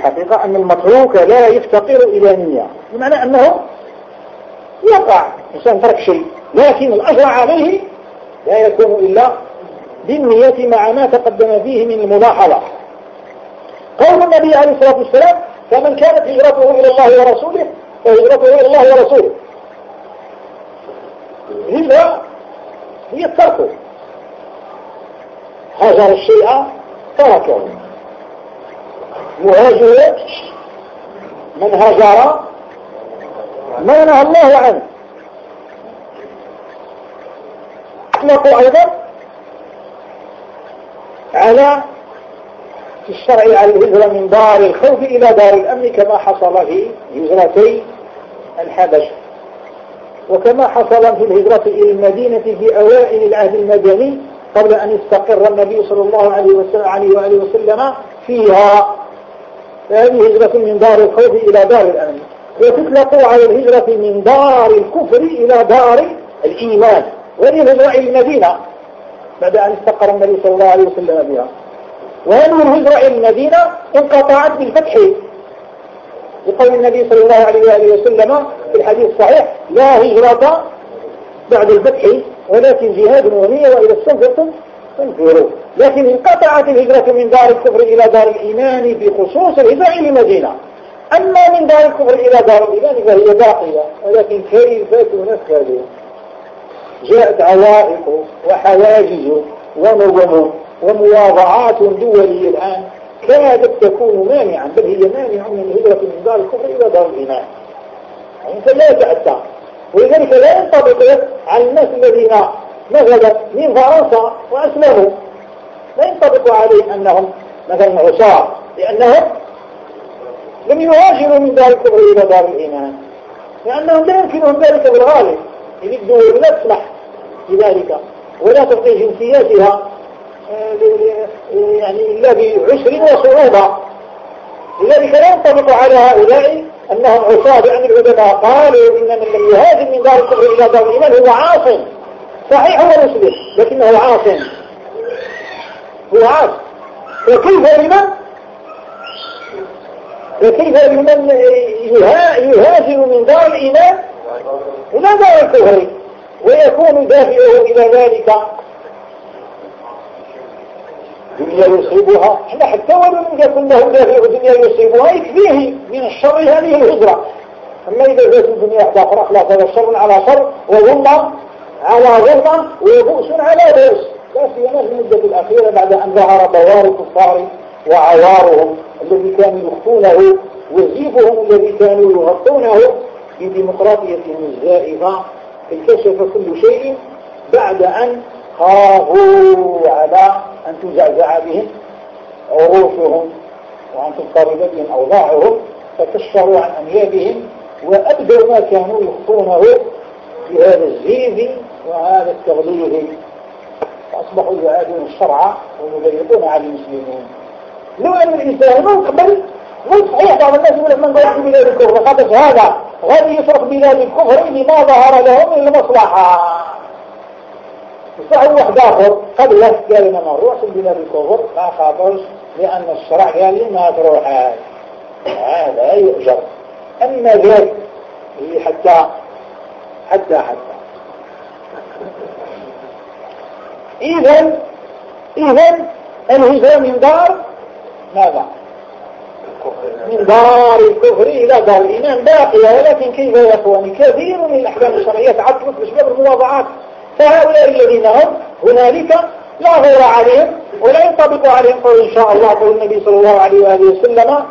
الحقيقة أن المتروك لا يفتقر إلى نية بمعنى أنه يقع إنسان ترك شيء لكن الأجر عليه لا يكون إلا بالنية مع ما تقدم فيه من الملاحظة. قول النبي عليه الصلاة والسلام فمن كانت هجرته إلى الله ورسوله فهجرته إلى الله ورسوله. الهجرة هي الترك. هاجر الشيء تركه. يهاجر من هاجر ما نهى الله عنه. اطلقوا أيضا على في الشرع على الهجرة من دار الخوف إلى دار الأمن كما حصل في هجرتي الحبشة. وكما حصل في الهجرة إلى المدينة في أوائل العهد المدني قبل أن يستقر النبي صلى الله عليه وسلم عليه وآله وسلم فيها. فهذه هجرة من دار الخوف إلى دار الأمن. وتطلق على الهجرة من دار الكفر إلى دار الإيمان. وهي الهجرة إلى المدينة. بعد أن استقر النبي صلى الله عليه وسلم بها وهذه الهجرة إلى المدينة انقطعت بالفتح. لقول النبي صلى الله عليه وآله وسلم في الحديث الصحيح لا هجرة بعد الفتح ولكن جهاد ونية وإذا استنفرتم فانفروا لكن انقطعت الهجرة من دار الكفر إلى دار الإيمان بخصوص الهجرة إلى المدينة. أما من دار الكفر إلى دار الإيمان فهي باقية. ولكن كيف تنفذ؟ جاءت عوائق وحواجز ونظم ومواضعات دولية الآن كادت تكون مانعا بل هي مانع من الهجرة من دار الكفر إلى دار الإيمان. يعني فلا يتأتى ولذلك لا ينطبق على الناس الذين مثلا من فرنسا وأسلموا. لا ينطبق عليهم أنهم مثلا عصاة لأنهم لم يهاجروا من دار الكفر إلى دار الإيمان. لأنهم لا يمكنهم ذلك بالغالب إذ الدول لا تسمح بذلك ولا تعطي جنسياتها يعني إلا بعسر وصعوبة. لذلك لا ينطبق على هؤلاء أنهم عصاة لأن العلماء قالوا إن من لم يهاجر من دار الكفر إلى دار الإيمان هو عاصم. صحيح هو مسلم لكنه عاصم. هو عاصم. وكيف لمن؟ وكيف لمن يهاجر من دار الإيمان؟ إلى دار الكفر ويكون دافعه إلى ذلك. دنيا يصيبها. إحنا حتى ولو لم يكن له دافع دنيا يصيبها يكفيه من الشر هذه الهجرة. أما إذا جاءت الدنيا واحدة أخرى خلاص هذا شر على شر وظلم. على ظلم وبؤس على بؤس لا سيما في المدة الأخيرة بعد أن ظهر بوار الكفار وعوارهم الذي كانوا يخفونه وزيفهم الذي كانوا يغطونه في ديمقراطيتهم الزائفة. انكشف كل شيء بعد أن خافوا على أن تزعزع بهم عروشهم وأن تضطرب بهم أوضاعهم فكشروا عن أنيابهم وأبدوا ما كانوا يخفونه في هذا الزيف وهذا التغليظ. فأصبحوا يعادون الشرع ويضيقون على المسلمين. لو أن الإنسان من قبل مو صحيح بعض الناس يقول من ضيع بلاد الكفر؟ خاطر هذا. غادي يصرف بلاد الكفر؟ لما ظهر لهم من المصلحة. فهو واحد آخر. قبل قال أنا ما نروحش بلاد الكفر. ما خاطرش لأن الشرع قال لي ما تروح هذا يؤجر. أما ذلك هي حتى حتى حتى. إذا إذا الهجرة من دار ماذا؟ من دار الكفر إلى دار الإيمان باقية ولكن كيف يا أخواني؟ كثير من الأحكام الشرعية تعطلت بسبب المواضعات. فهؤلاء الذين هم هنالك لا غير عليهم ولا ينطبق عليهم قول إن شاء الله قول النبي صلى الله عليه وآله وسلم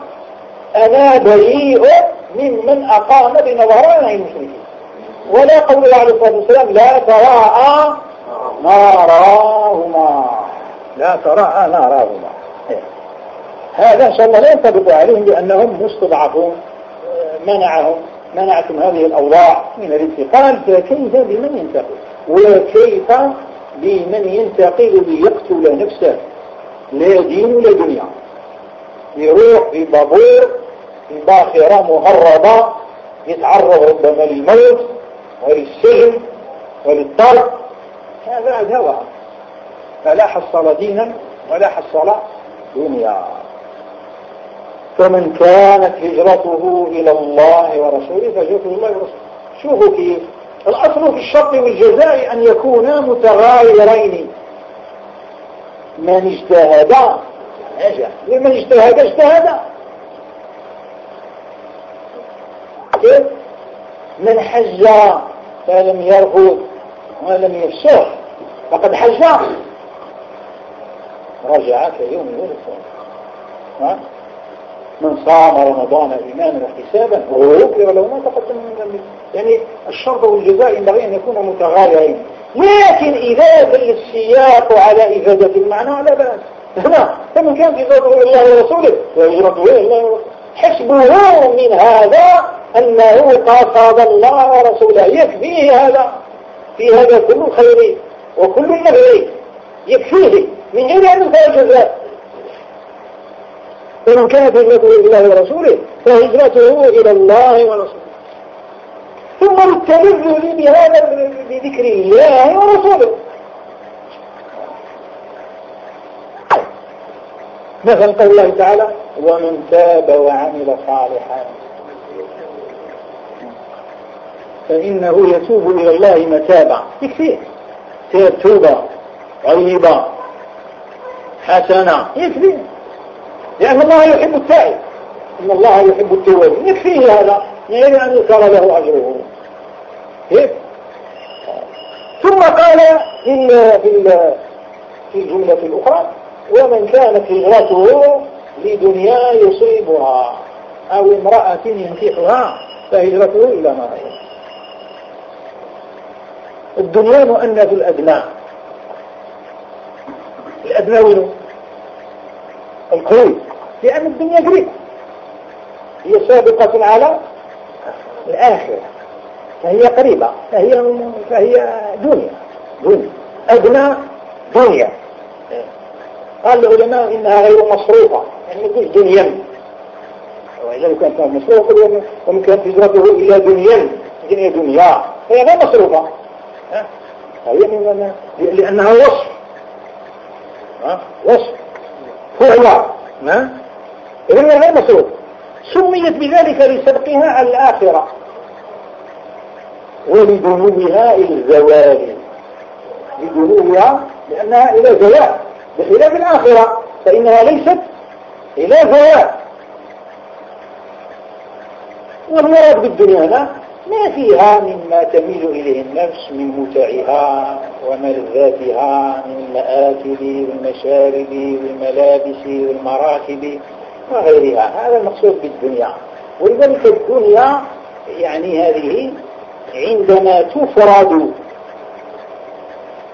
أنا بريء ممن أقام بنظران المشركين. ولا قول عليه الصلاة والسلام لا تراءى ناراهما لا تراءى ناراهما هذا إن شاء الله لا ينطبق عليهم لأنهم مستضعفون. منعهم منعتم هذه الأوضاع من الانتقال فكيف بمن ينتقل؟ وكيف بمن ينتقل ليقتل نفسه؟ لا دين ولا دنيا. يروح في بابور في باخرة مهربة يتعرض ربما للموت وللسجن وللطرد هذا الهوى. فلا حصل دينا ولا حصل دنيا. فمن كانت هجرته إلى الله ورسوله فهجرته إلى الله ورسوله. شوفوا كيف الأصل في الشرط والجزاء أن يكونا متغايرين. من اجتهد نجح ومن اجتهد اجتهد. كيف؟ من حج فلم يرفض ولم يفسر فقد حج. رجع كيوم يولد من صام رمضان إيمانا واحتسابا وغفر له ما تقدم من ذنبه. يعني الشرط والجزاء ينبغي أن يكون متغايرين. لكن إذا دل السياق على إفادة المعنى لا بأس. هنا فمن كان هجرته إلى الله ورسوله فهجرته إلى الله ورسوله. حسبه من هذا أنه قصد الله ورسوله. يكفيه هذا في هذا كل خير وكل نبي يكفيه من غير أن يفعل الجزاء. فمن كانت هجرته إلى الله ورسوله فهجرته إلى الله ورسوله. ثم التلذذ بهذا بذكر الله ورسوله. مثل قول الله تعالى ومن تاب وعمل صالحا فإنه يتوب إلى الله متابا يكفيه تاب توبة. طيبة. حسنة. يكفيه لأن الله يحب التائب. إن الله يحب التواب يكفيه هذا. من غير أن يذكر له أجره. كيف؟ ثم قال في في الجملة الأخرى ومن كانت هجرته لدنيا يصيبها أو امرأة ينكحها فهجرته إلى ما غير الدنيا مؤنث الأدنى. الأدنى وينه القوي. لأن الدنيا قريبة هي سابقة على الآخرة. فهي قريبة. فهي فهي دنيا. دنيا. أدنى دنيا. قال العلماء إنها غير مصروفة. يعني ما دنيا. وإذا كانت مصروفة ومن كانت هجرته إلى دنيا. دنيا دنيا. فهي غير مصروفة. هي من لأنها وصف. وصف. فعل ما إذن غير مصروف. سميت بذلك لسبقها على الآخرة. ولدنوها إلى الزوال. لدنوها لأنها إلى زوال. بخلاف الآخرة فإنها ليست إلى زوال. والمراد بالدنيا هنا ما فيها مما تميل إليه النفس من متعها وملذاتها من المآكل والمشارب والملابس والمراكب وغيرها. هذا المقصود بالدنيا. ولذلك الدنيا يعني هذه عندما تفرد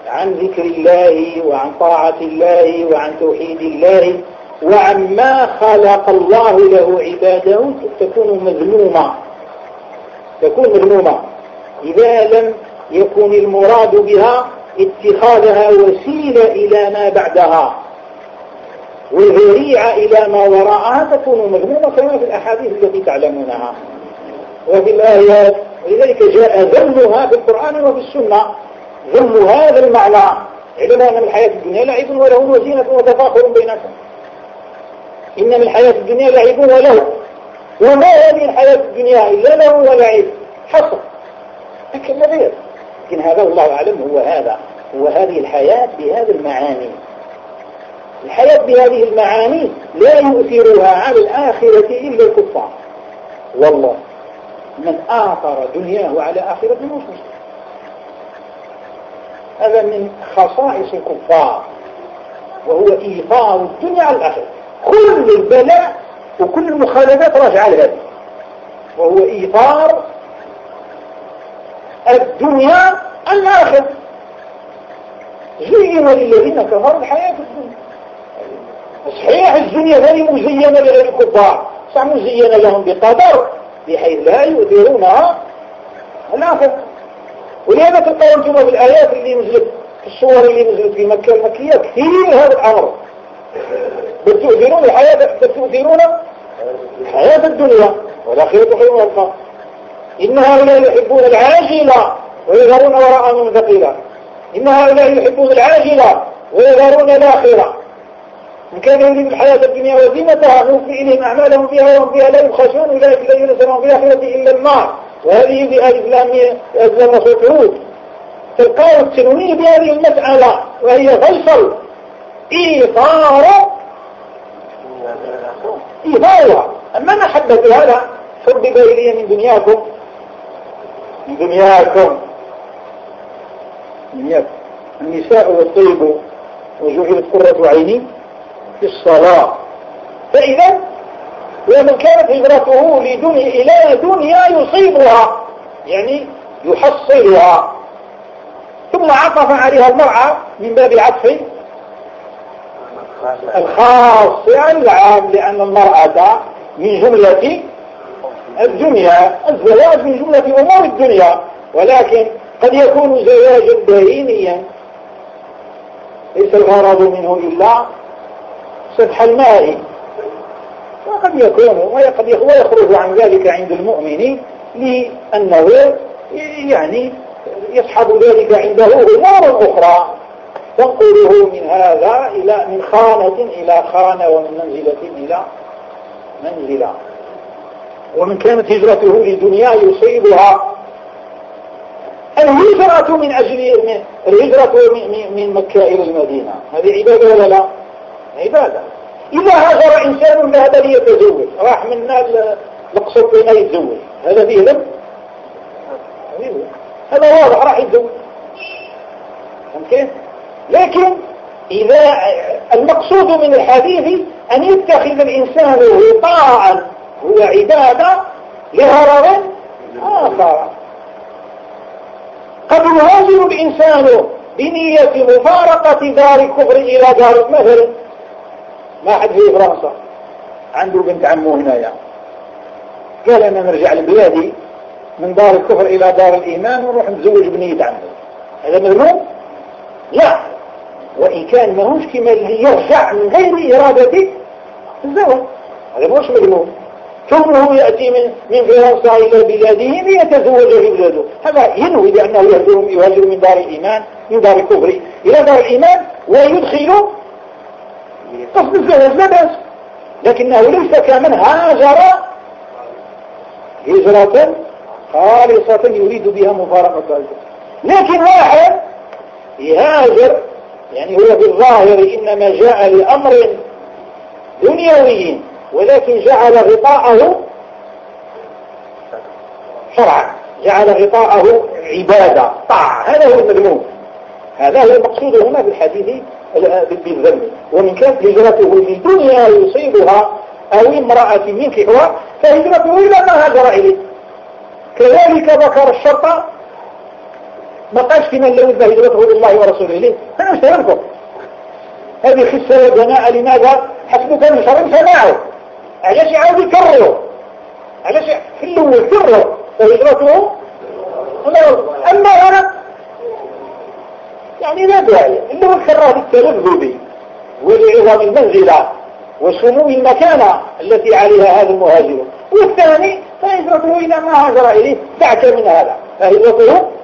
عن ذكر الله وعن طاعة الله وعن توحيد الله وعن ما خلق الله له عباده تكون مذمومة. تكون مذمومة إذا لم يكن المراد بها اتخاذها وسيلة إلى ما بعدها. والذريعة إلى ما وراءها تكون مذمومة كما في الأحاديث التي تعلمونها. وفي الآيات ولذلك جاء ذمها في القرآن وفي السنة. ذم هذا المعنى. علم أن الحياة الدنيا لعب وله وزينة وتفاخر بينكم. إن من الحياة الدنيا لعب وله. وما هذه الحياة الدنيا إلا له ولعب حصر لكن غير؟ لكن هذا الله أعلم هو هذا. هو هذه الحياة بهذه المعاني. الحياة بهذه المعاني لا يؤثرها على الآخرة إلا الكفار. والله. من آثر دنياه على آخرة مش مسلم هذا من خصائص الكفار. وهو إيثار الدنيا على الآخرة. كل البلاء وكل المخالفات راجعة لهذا. وهو إيثار الدنيا الآخرة. زين للذين كفروا الحياة الدنيا. صحيح الدنيا غير مزينة لغير الكفار. صح مزينة لهم بقدر بحيث لا يؤثرونها الآخرة. ولهذا تلقوا أنتم في الآيات اللي نزلت في الصور اللي نزلت في مكة المكية كثير هذا الأمر. بل تؤثرون الحياة بل تؤثرون الحياة الدنيا والآخرة خير وأبقى. إن هؤلاء يحبون العاجلة ويذرون وراءهم ثقيلا. إن هؤلاء يحبون العاجلة ويذرون الآخرة. إن كان يريد الحياة الدنيا وزينتها نوفي إليهم أعمالهم فيها وهم فيها لا يبخسون أولئك الذين سمعوا في الآخرة إلا النار. وهذه في آل إسلام أسلام صوت تلقاه التنويه بهذه المسألة وهي فيصل. إيثار إيثارها أما محبة هذا حبب إلي من دنياكم. من دنياكم. دنياكم. النساء والطيب وجعلت قرة عيني في الصلاة. فإذا ومن كانت هجرته لدنيا إلى دنيا يصيبها يعني يحصلها. ثم عطف عليها المرأة من باب عطف الخاص يعني العام لأن المرأة من جملة الدنيا الزواج من جملة أمور الدنيا ولكن قد يكون زواجا دينيا. ليس الغرض منه إلا سفح الماء وقد يكون وقد يخرج عن ذلك عند المؤمن لأنه يعني يصحب ذلك عنده أمور أخرى. تنقله من هذا إلى من خانة إلى خانة ومن منزلة إلى منزلة. ومن كانت هجرته لدنيا يصيبها الهجرة من أجل الهجرة من مكة إلى المدينة. هذه عبادة ولا لا؟ عبادة. إذا هاجر إنسان ذهب ليتزوج راح من القصر بين يتزوج. هذا فيه لم هذا واضح راح يتزوج. كيف لكن إذا المقصود من الحديث أن يتخذ الإنسان غطاء هو عبادة لغرض آخر. قد يهاجر الإنسان بنية مفارقة دار الكفر إلى دار مثلا ما حد في فرنسا. عنده بنت عمه هنايا قال أنا نرجع لبلادي من دار الكفر إلى دار الإيمان ونروح نتزوج بنية عمه. هذا مذموم؟ لا. وإن كان ماهوش كما اللي يرجع من غير إرادة الزواج. هذا ماهوش مذموم كونه يأتي من من فرنسا إلى بلاده ليتزوج في بلاده. هذا ينوي بأنه يهجر يهاجر من دار الإيمان من دار الكفر. إلى دار الإيمان ويدخل قصد الزواج لا بأس. لكنه ليس كمن هاجر هجرة خالصة يريد بها مفارقة الزواج. لكن واحد يهاجر يعني هو بالظاهر إنما جاء لأمر دنيوي ولكن جعل غطاءه شرعا. جعل غطاءه عبادة. طاعة هذا هو المذموم. هذا هو المقصود هنا بالحديث بالذنب ومن كانت هجرته لدنيا يصيبها أو امرأة ينكحها فهجرته إلى ما هاجر إليه. كذلك ذكر الشرط ما قالش في من لو هجرته الله ورسوله. إليه أنا مش هذه خسة وجماعة لماذا؟ حسبك من شر سماعه. علاش يعاود يكرره علاش في الأول كرر فهجرته أما هنا يعني لا داعي. اللي هو كرر بالتلذذ ولعظم المنزلة وسمو المكانة التي عليها هذا المهاجر. والثاني فهجرته إلى ما هاجر إليه. دعك من هذا فهجرته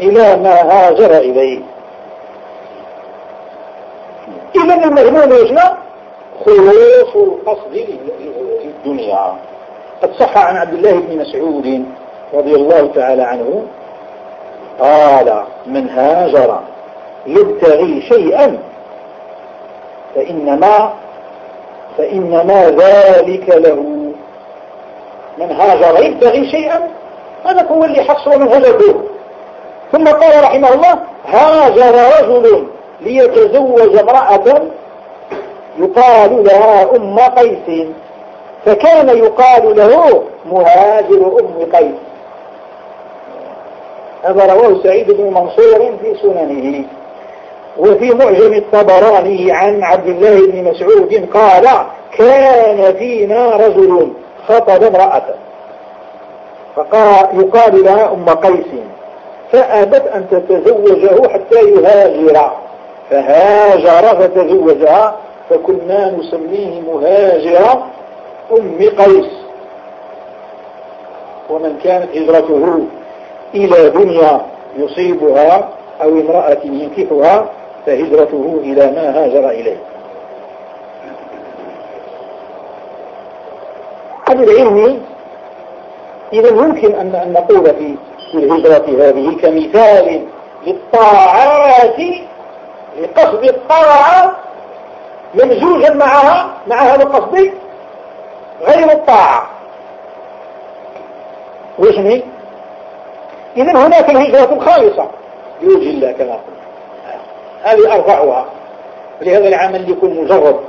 إلى ما هاجر إليه. إذا المجنون يجمع خلوص القصد في الدنيا. قد صح عن عبد الله بن مسعود رضي الله تعالى عنه قال من هاجر يبتغي شيئا فإنما فإنما ذلك له. من هاجر يبتغي شيئا هذا هو اللي حصل من هجره ثم قال رحمه الله هاجر رجل ليتزوج امرأة يقال لها أم قيس فكان يقال له مهاجر أم قيس. هذا رواه سعيد بن منصور في سننه. وفي معجم الطبراني عن عبد الله بن مسعود قال كان فينا رجل خطب امرأة. فقال يقال لها أم قيس. فأبت أن تتزوجه حتى يهاجر. فهاجر فتزوجها فكنا نسميه مهاجر أم قيس. ومن كانت هجرته إلى دنيا يصيبها أو امرأة ينكحها فهجرته إلى ما هاجر إليه. عن العلم إذا يمكن أن نقول في الهجرة هذه كمثال للطاعات لقصد الطاعة ممزوجا معها مع هذا القصد غير الطاعة. وش هي إذا هناك الهجرة الخالصة. لوجه الله كما قلنا هذه أرفعها لهذا العمل يكون مجرد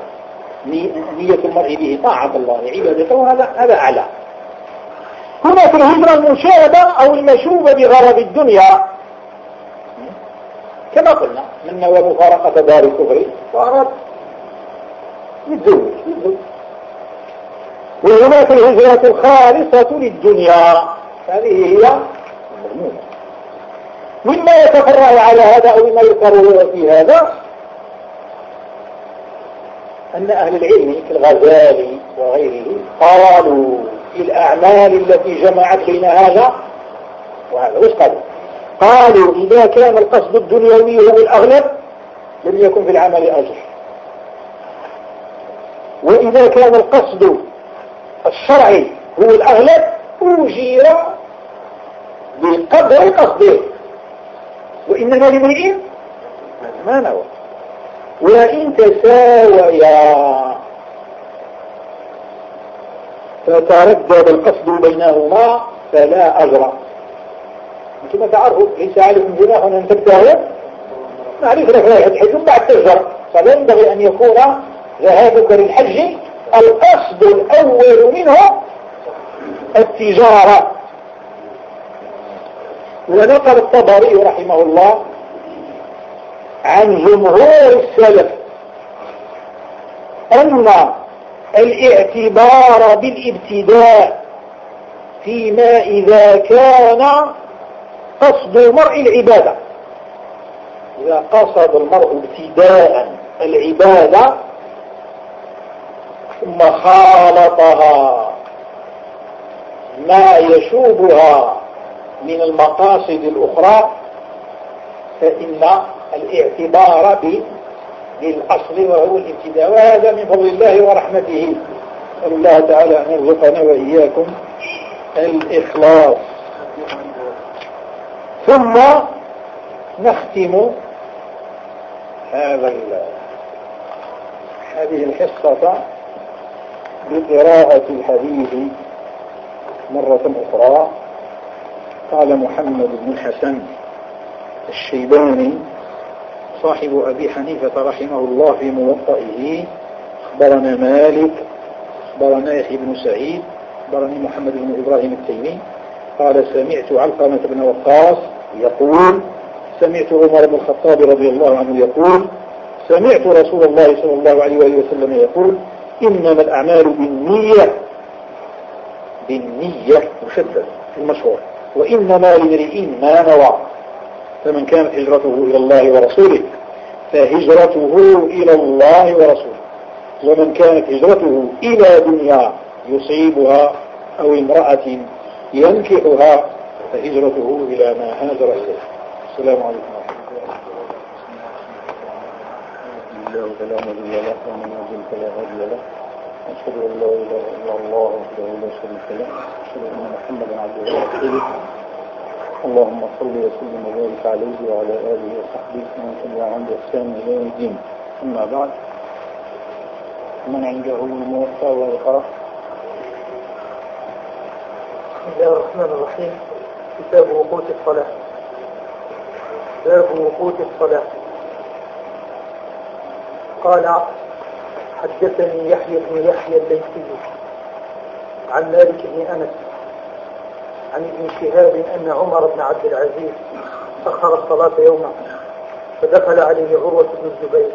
نية المرء به طاعة الله عبادته وهذا هذا أعلى. هناك الهجرة المشابة أو المشوبة بغرض الدنيا. كما قلنا من نوى مفارقة دار الكفر فأراد يتزوج يتزوج. وهناك الهجرة الخالصة للدنيا. هذه هي مما يتفرع على هذا أو مما يقرر في هذا أن أهل العلم كالغزالي وغيره قالوا في الأعمال التي جمعت بين هذا وهذا. وش قالوا؟ قالوا إذا كان القصد الدنيوي هو الأغلب لم يكن في العمل أجر. وإذا كان القصد الشرعي هو الأغلب أجير بقدر قصده. وإنما لامرئ ما نوى. وإن تساويا فتردد القصد بينهما فلا أجر. كما تعرفوا ليس عليكم جناح أن تبتغوا معرفة لك حج بعد تجر. فلا ينبغي أن يكون ذهابك للحج القصد الأول منه التجارة. ونقل الطبري رحمه الله عن جمهور السلف أن الاعتبار بالابتداء فيما إذا كان قصد المرء العبادة. إذا قصد المرء ابتداء العبادة ثم خالطها ما يشوبها من المقاصد الأخرى فإن الاعتبار بالأصل وهو الابتداء وهذا من فضل الله ورحمته. نسأل الله تعالى أن يرزقنا وإياكم الإخلاص. ثم نختم هذا هذه الحصة بقراءة الحديث مرة أخرى. قال محمد بن الحسن الشيباني صاحب أبي حنيفة رحمه الله في موطئه. أخبرنا مالك أخبرنا يحيى بن سعيد أخبرني محمد بن إبراهيم التيمي. قال سمعت علقمة بن وقاص يقول سمعت عمر بن الخطاب رضي الله عنه يقول سمعت رسول الله صلى الله عليه وآله وسلم يقول إنما الأعمال بالنية بالنية مشدد المشهور وإنما لامرئ ما نوى. فمن كانت هجرته إلى الله ورسوله فهجرته إلى الله ورسوله. ومن كانت هجرته إلى دنيا يصيبها أو امرأة ينكحها فهجرته إلى ما هاجر إليه. السلام عليكم ورحمة الله وبركاته. ومن يضل فلا هادي له أشهد أن لا إله إلا الله وحده لا شريك له. أشهد أن محمدا عبده ورسوله. اللهم صل وسلم وبارك عليه وعلى آله وصحبه ومن تبعهم بإحسان إلى يوم الدين. أما بعد من عنده الموفى ويقرأ. بسم الله الرحمن الرحيم. كتاب وقوت الصلاة. باب وقوت الصلاة. قال حدثني يحيى بن يحيى الليثي عن مالك بن أنس. عن ابن شهاب أن عمر بن عبد العزيز أخر الصلاة يوما فدخل عليه عروة بن الزبير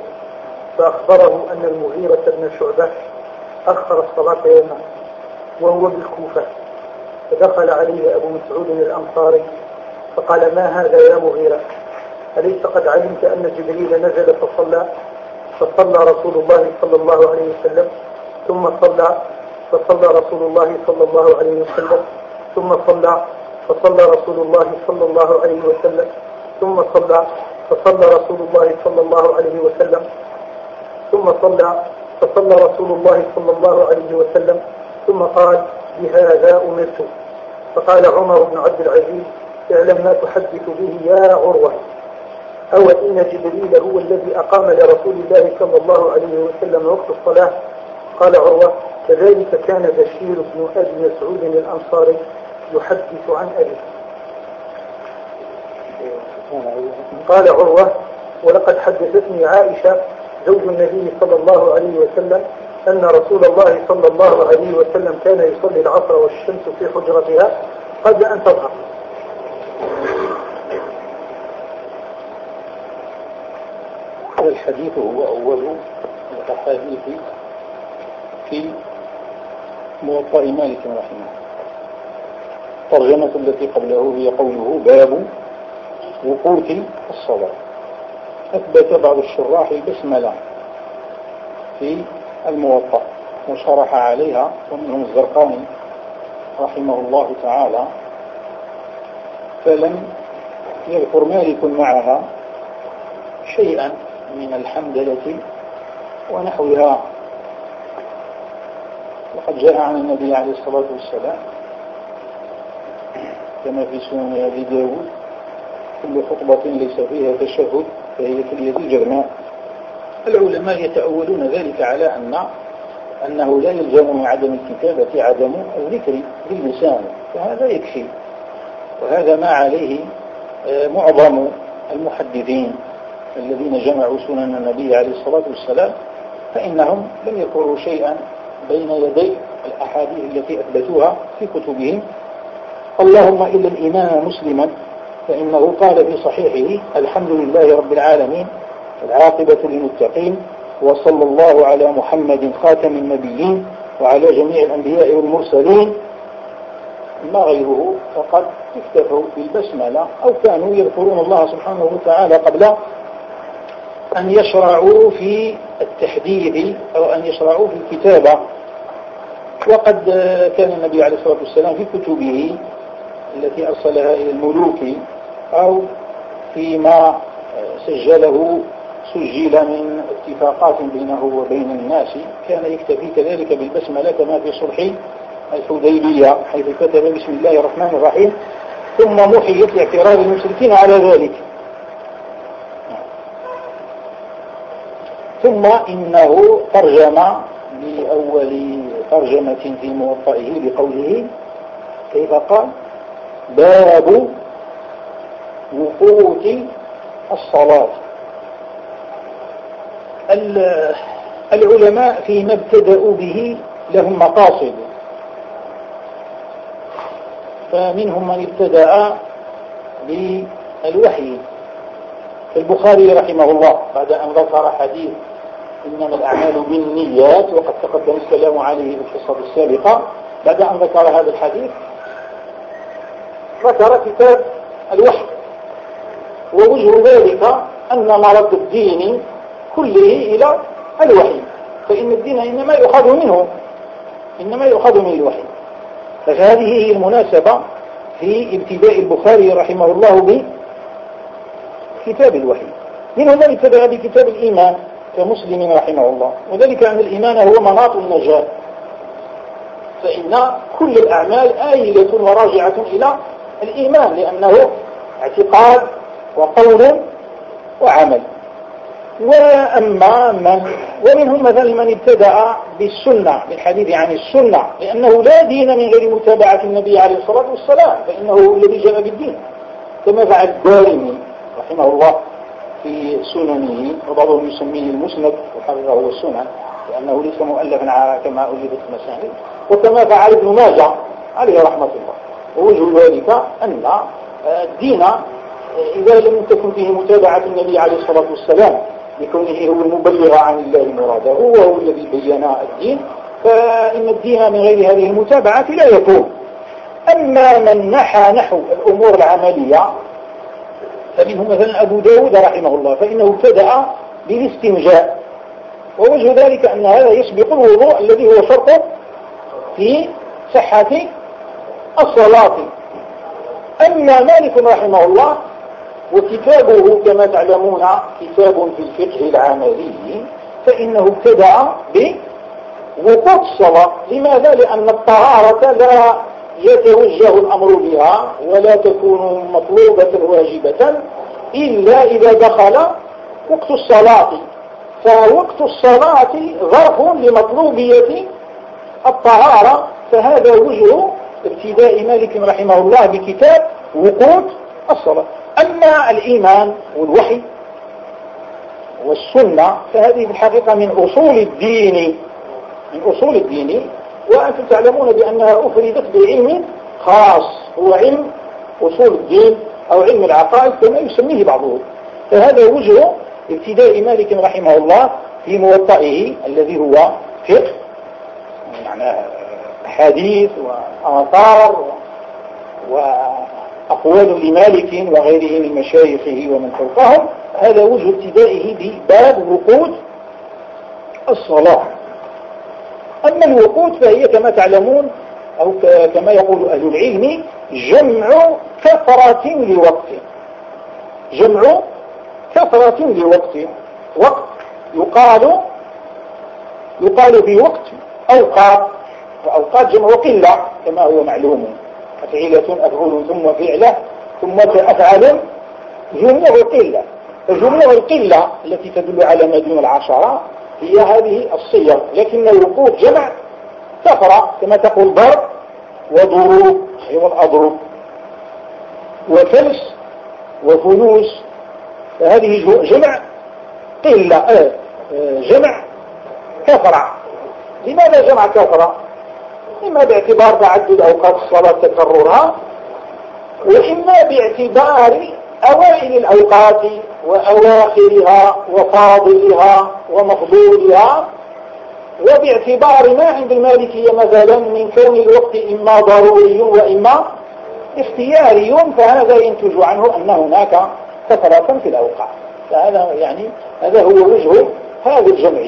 فأخبره أن المغيرة بن شعبة أخر الصلاة يوما وهو بالكوفة. فدخل عليه أبو مسعود الأنصاري فقال ما هذا يا مغيرة؟ أليس قد علمت أن جبريل نزل فصلى؟ فصلى رسول الله صلى الله عليه وسلم ثم صلى فصلى رسول الله صلى الله عليه وسلم ثم صلى فصلى رسول الله صلى الله عليه وسلم. ثم صلى فصلى رسول الله صلى الله عليه وسلم. ثم صلى فصلى رسول الله صلى الله عليه وسلم. ثم قال بهذا أمرت. فقال عمر بن عبد العزيز اعلم ما تحدث به يا عروة. أو إن جبريل هو الذي أقام لرسول الله صلى الله عليه وسلم وقت الصلاة. قال عروة كذلك كان بشير بن أبي مسعود الأنصاري يحدث عن أبيه قال عروة ولقد حدثتني عائشة زوج النبي صلى الله عليه وسلم أن رسول الله صلى الله عليه وسلم كان يصلي العصر والشمس في حجرتها قبل أن تظهر. الحديث هو أول الأحاديث في موطأ مالك رحمه الترجمة التي قبله هي قوله باب وقوت الصلاة أثبت بعض الشراح البسملة في الموطأ وشرح عليها ومنهم الزرقاني رحمه الله تعالى. فلم يذكر مالك معها شيئا من الحمدلة ونحوها. وقد جاء عن النبي عليه الصلاة والسلام في سنن أبي داود كل خطبة ليس فيها تشهد فهي كاليد الجرماء العلماء يتأولون ذلك على أن أنه لا يلزم من عدم الكتابة عدم الذكر باللسان فهذا يكفي. وهذا ما عليه آه، معظم المحدثين الذين جمعوا سنن النبي عليه الصلاة والسلام فإنهم لم يذكروا شيئا بين يدي الأحاديث التي أثبتوها في كتبهم. اللهم إلا الإمام مسلما فإنه قال في صحيحه الحمد لله رب العالمين العاقبة للمتقين وصلى الله على محمد خاتم النبيين وعلى جميع الأنبياء والمرسلين. ما غيره؟ فقد اكتفوا بالبسملة أو كانوا يذكرون الله سبحانه وتعالى قبل أن يشرعوا في التحديث أو أن يشرعوا في الكتابة. وقد كان النبي عليه الصلاة والسلام في كتبه التي أرسلها إلى الملوك أو فيما سجله سجل من اتفاقات بينه وبين الناس. كان يكتفي كذلك بالبسملة كما في صلح الحديبية حيث كتب بسم الله الرحمن الرحيم. ثم محيت لاعتراض المشركين على ذلك. ثم إنه ترجم بأول ترجمة في موطئه بقوله كيف قال؟ باب وقوت الصلاة. العلماء فيما ابتدأوا به لهم مقاصد. فمنهم من ابتدأ بالوحي. البخاري رحمه الله بعد أن ذكر حديث إنما الأعمال بالنيات وقد تقدم الكلام عليه في القصة السابقة. بعد أن ذكر هذا الحديث ذكر كتاب الوحي. ووجه ذلك أن مرض الدين كله إلى الوحي. فإن الدين إنما يؤخذ منه. إنما يؤخذ من الوحي. فهذه هي المناسبة في ابتداء البخاري رحمه الله بكتاب الوحي. من ابتدأ بكتاب الإيمان كمسلم رحمه الله. وذلك أن الإيمان هو مناط النجاة. فإن كل الأعمال آيلة وراجعة إلى الإيمان لأنه اعتقاد وقول وعمل. وأما من ومنهم مثلا من ابتدأ بالسنة بالحديث عن السنة لأنه لا دين من غير متابعة النبي عليه الصلاة والسلام فإنه الذي جاء بالدين. كما فعل الدارمي رحمه الله في سننه وبعضهم يسميه المسند وحقيقة هو السنن لأنه ليس مؤلفا كما ألفت المسائل وكما فعل ابن ماجه عليه رحمة الله. ووجه ذلك أن الدين إذا لم تكن فيه متابعة النبي عليه الصلاة والسلام لكونه هو المبلغ عن الله مراده وهو الذي بين الدين فإن الدين من غير هذه المتابعة لا يكون. أما من نحى نحو الأمور العملية فمنه مثلا أبو داود رحمه الله فإنه ابتدأ بالاستنجاء. ووجه ذلك أن هذا يسبق الوضوء الذي هو شرط في صحة الصلاة. أما مالك رحمه الله وكتابه كما تعلمون كتاب في الفقه العملي فإنه ابتدأ وقوت الصلاة. لماذا؟ لأن الطهارة لا يتوجه الأمر بها ولا تكون مطلوبة واجبة إلا إذا دخل وقت الصلاة. فوقت الصلاة ظرف لمطلوبية الطهارة فهذا وجه ابتداء مالك رحمه الله بكتاب وقوت الصلاة. أما الإيمان والوحي والسنة فهذه في الحقيقة من أصول الدين من أصول الدين. وأنتم تعلمون بأنها أفردت بعلم خاص هو علم أصول الدين أو علم العقائد كما يسميه بعضهم. فهذا وجه ابتداء مالك رحمه الله في موطئه الذي هو فقه معناه حديث وآثار وأقوال لمالك وغيره من مشايخه ومن فوقهم هذا وجه ابتدائه بباب وقود الصلاة. أما الوقود فهي كما تعلمون أو كما يقول أهل العلم جمع كثرة لوقت. جمع كثرة لوقت. وقت يقال يقال في وقت أوقات. وأوقات جمع قلة كما هو معلوم. فعيلة أفعول ثم فعلة ثم أفعل جمع قلة فجموع القلة التي تدل على ما دون العشرة هي هذه الصيغ لكن الوقوف جمع كثرة كما تقول ضرب وضروب هو الأضرب وفلس وفلوس فهذه جمع قلة آه، آه، جمع كثرة لماذا جمع كثرة إما باعتبار تعدد أوقات الصلاة تكررها وإما باعتبار أوائل الأوقات وأواخرها وفاضلها ومفضولها وباعتبار ما عند المالكية مثلا من كون الوقت إما ضروري وإما اختياري. فهذا ينتج عنه أن هناك كثرة في الأوقات. فهذا يعني هذا هو وجه هذا الجمع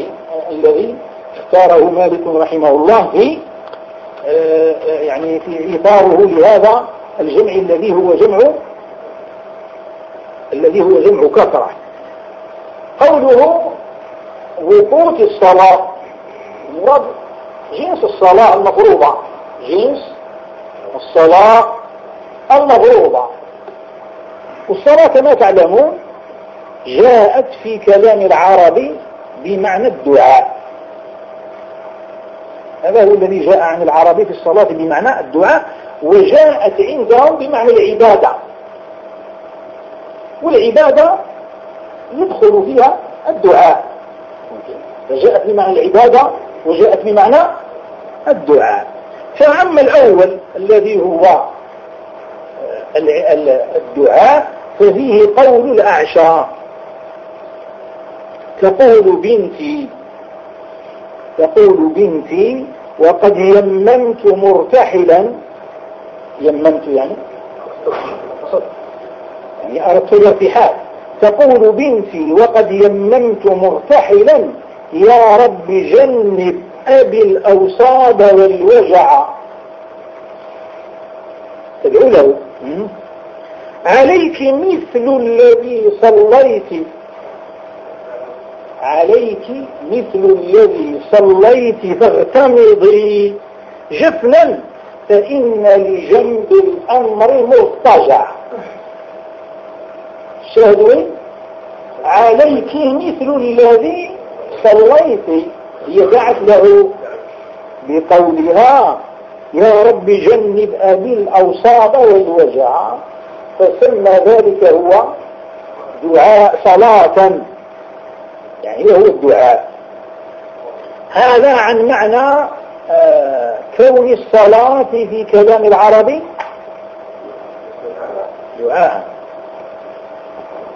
الذي اختاره مالك رحمه الله في يعني في إطاره لهذا الجمع الذي هو جمع الذي هو جمع كثرة. قوله وقوت الصلاة مراد جنس الصلاة المفروضة. جنس الصلاة المفروضة. والصلاة كما تعلمون جاءت في كلام العربي بمعنى الدعاء. هذا هو الذي جاء عن العربي في الصلاة بمعنى الدعاء وجاءت عندهم بمعنى العبادة. والعبادة يدخل فيها الدعاء. فجاءت بمعنى العبادة وجاءت بمعنى الدعاء. فعم الأول الذي هو آه، الدعاء ففيه قول الأعشى. تقول بنتي تقول بنتي وقد يممت مرتحلا. يممت يعني؟ يعني أردت الارتحال. تقول بنتي وقد يممت مرتحلا. يا رب جنب أبي الأوصاب والوجع. تدعو له. عليك مثل الذي صليت. عليك مثل الذي صليت فاغتمضي. جفنا فإن لجنب الأمر مرتجع. شهدوا عليك مثل الذي صليت. هي دعت له بقولها يا رب جنب أبي الأوصاب والوجع. فسمى ذلك هو دعاء صلاة. يعني هو الدعاء. هذا عن معنى آه، كون الصلاة في كلام العربي دعاء.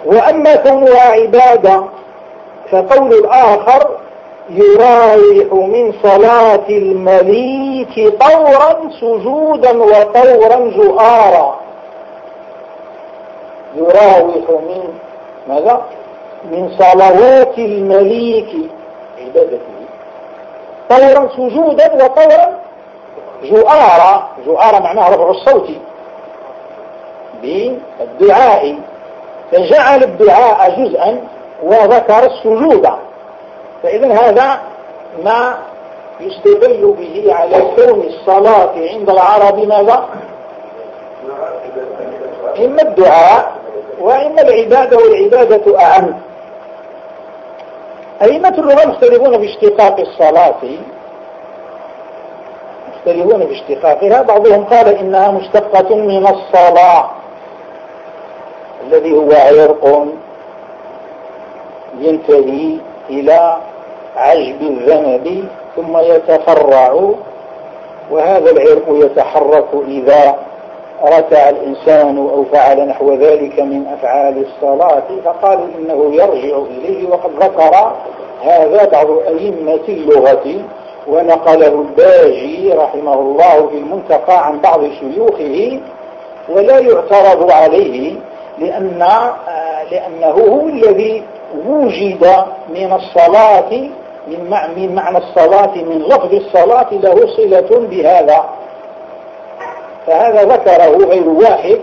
وأما كونها عبادة فقول الآخر يرايح من صلاة المليك طورا سجودا وطورا جؤارا يراوح من ماذا؟ من صلوات المليك. عبادته طورا سجودا وطورا جؤارا جؤارا معناه رفع الصوت. بالدعاء. فجعل الدعاء جزءا وذكر السجود. فإذا هذا ما يستدل به على كون الصلاة عند العرب ماذا؟ إما الدعاء وإما العبادة والعبادة أعم أئمة اللغة مختلفون في اشتقاق الصلاة. مختلفون في اشتقاقها. بعضهم قال إنها مشتقة من الصلاة. الذي هو عرق ينتهي إلى عجب الذنب ثم يتفرع. وهذا العرق يتحرك إذا ركع الإنسان أو فعل نحو ذلك من أفعال الصلاة فقالوا إنه يرجع إليه وقد ذكر هذا بعض أئمة اللغة ونقله الباجي رحمه الله في المنتقى عن بعض شيوخه ولا يعترض عليه لأن لأنه هو الذي وجد من الصلاة من معنى الصلاة من لفظ الصلاة له صلة بهذا فهذا ذكره غير واحد.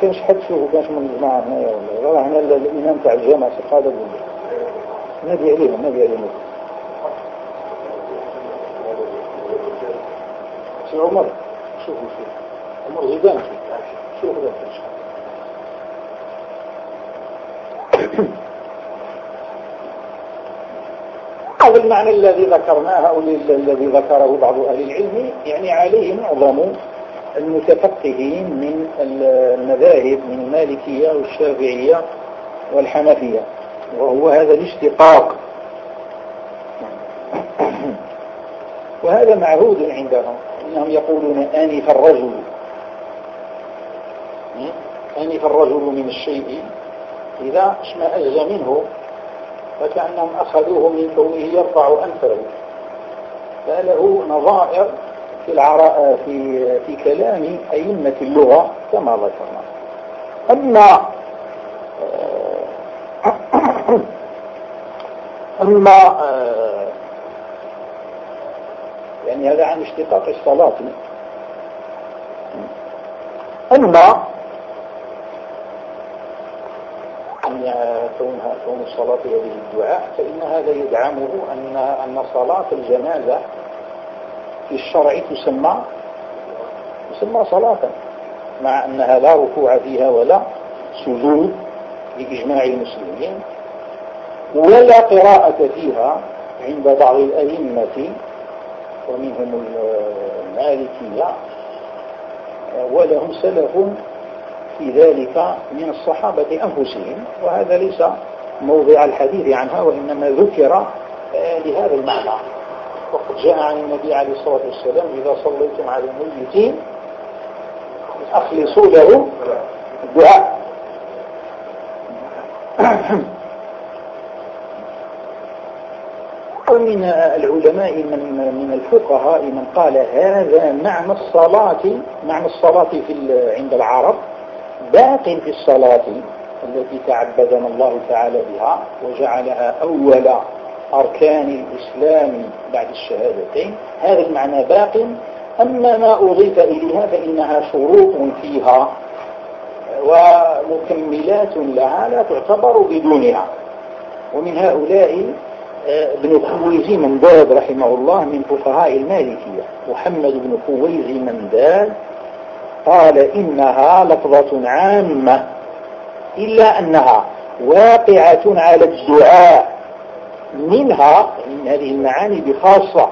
كانش حد فيه وكانش من الجماعة هنايا ولا هنا الإمام تاع الجامعة قادة نبي عليهم نبي عليهم. سي عمر. شوفوا شوف. عمر زيدان شوف ذا هذا المعنى الذي ذكرناه أو الذي ذكره بعض أهل العلم يعني عليه معظم المتفقهين من المذاهب من المالكية والشافعية والحنفية وهو هذا الاشتقاق. وهذا معهود عندهم. إنهم يقولون آنف الرجل آنف الرجل من الشيء. إذا اشمأز منه فكأنهم أخذوه من كونه يرفع أنفه. فله نظائر في العراء في في كلام أئمة اللغة كما ذكرنا. أما أما يعني هذا عن اشتقاق الصلاة. أما كونها كون الصلاة هذه الدعاء فإن هذا يدعمه أن أن صلاة الجنازة في الشرع تسمى تسمى صلاة مع أنها لا ركوع فيها ولا سجود بإجماع المسلمين ولا قراءة فيها عند بعض الأئمة ومنهم المالكية ولهم سلف في ذلك من الصحابة أنفسهم. وهذا ليس موضع الحديث عنها وإنما ذكر لهذا المعنى. وقد جاء عن النبي عليه الصلاة والسلام إذا صليتم على الميتين أخلصوا له الدعاء. ومن العلماء من من الفقهاء من قال هذا معنى الصلاة معنى الصلاة في عند العرب باق في الصلاة التي تعبدنا الله تعالى بها وجعلها أول أركان الإسلام بعد الشهادتين. هذا المعنى باق. أما ما أضيف إليها فإنها شروط فيها ومكملات لها لا تعتبر بدونها. ومن هؤلاء آه، ابن خويزي منداد رحمه الله من فقهاء المالكية. محمد بن خويزي منداد قال إنها لفظة عامة إلا أنها واقعة على الدعاء منها من هذه المعاني بخاصة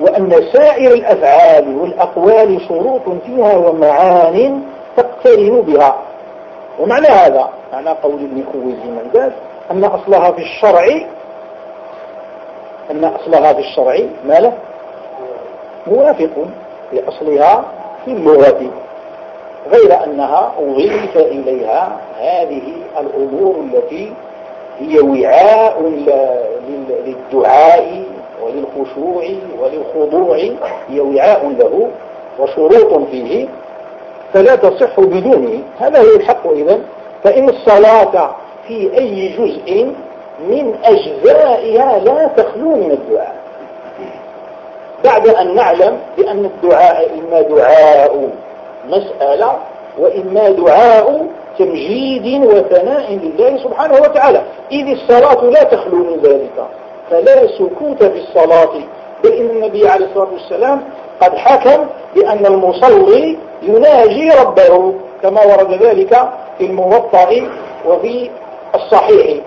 وأن سائر الأفعال والأقوال شروط فيها ومعان تقترن بها. ومعنى هذا معنى قول ابن خويزي منداد أن أصلها في الشرع أن أصلها في الشرع ما له موافق لأصلها في اللغة غير أنها أضيف إليها هذه الأمور التي هي وعاء للدعاء وللخشوع وللخضوع هي وعاء له وشروط فيه فلا تصح بدونه هذا هو الحق إذن فإن الصلاة في أي جزء من أجزائها لا تخلو من الدعاء. بعد أن نعلم بأن الدعاء إما دعاء مسألة وإما دعاء تمجيد وثناء لله سبحانه وتعالى. إذ الصلاة لا تخلو من ذلك فلا سكوت في الصلاة. بل إن النبي عليه الصلاة والسلام قد حكم بأن المصلي يناجي ربه كما ورد ذلك في الموطأ وفي الصحيح.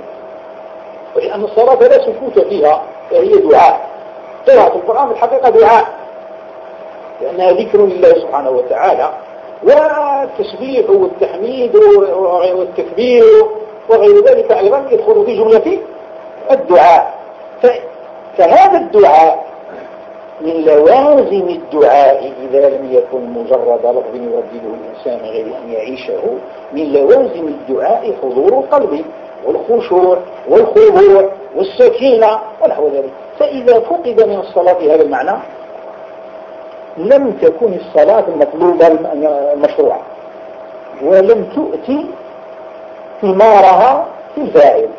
ولأن الصلاة لا سكوت فيها فهي دعاء. قراءة القرآن الحقيقة دعاء. لأنها ذكر لله سبحانه وتعالى. والتسبيح والتحميد والتكبير وغير ذلك أيضا يدخل في جملة الدعاء. فهذا الدعاء من لوازم الدعاء إذا لم يكن مجرد لفظ يردده الإنسان غير أن يعيشه من لوازم الدعاء حضور القلب والخشوع والخضوع والسكينة ونحو ذلك. فإذا فقد من الصلاة هذا المعنى لم تكن الصلاة المطلوبة المشروعة ولم تؤتي ثمارها في الفاعل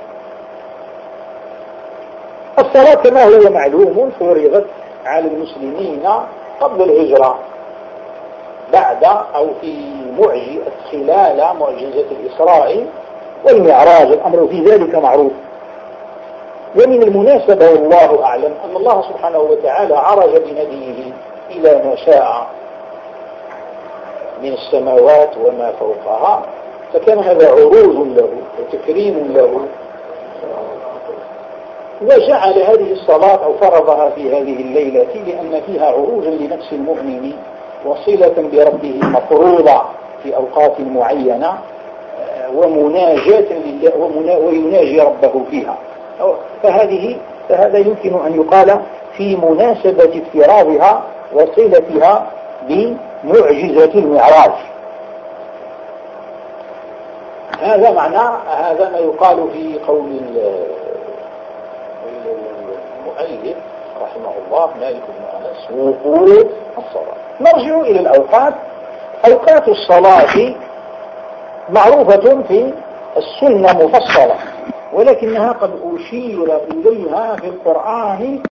الصلاة كما هو معلوم فرضت على المسلمين قبل الهجرة بعد أو في معجزة خلال معجزة الإسراء والمعراج الأمر في ذلك معروف. ومن المناسبة والله أعلم أن الله سبحانه وتعالى عرج بنبيه إلى ما شاء من السماوات وما فوقها فكان هذا عروض له وتكريم له. وجعل هذه الصلاة أو فرضها في هذه الليلة لأن فيها عروجا لنفس المؤمن وصلة بربه مفروضة في أوقات معينة. ومناجاة لله ويناجي ربه فيها. فهذه فهذا يمكن أن يقال في مناسبة افتراضها وصلتها بمعجزة المعراج. هذا معنى هذا ما يقال في قول المؤلف رحمه الله مالك بن أنس وقوف الصلاة. نرجع إلى الأوقات. أوقات الصلاة معروفة في السنة مفصلة ولكنها قد أشير إليها في القرآن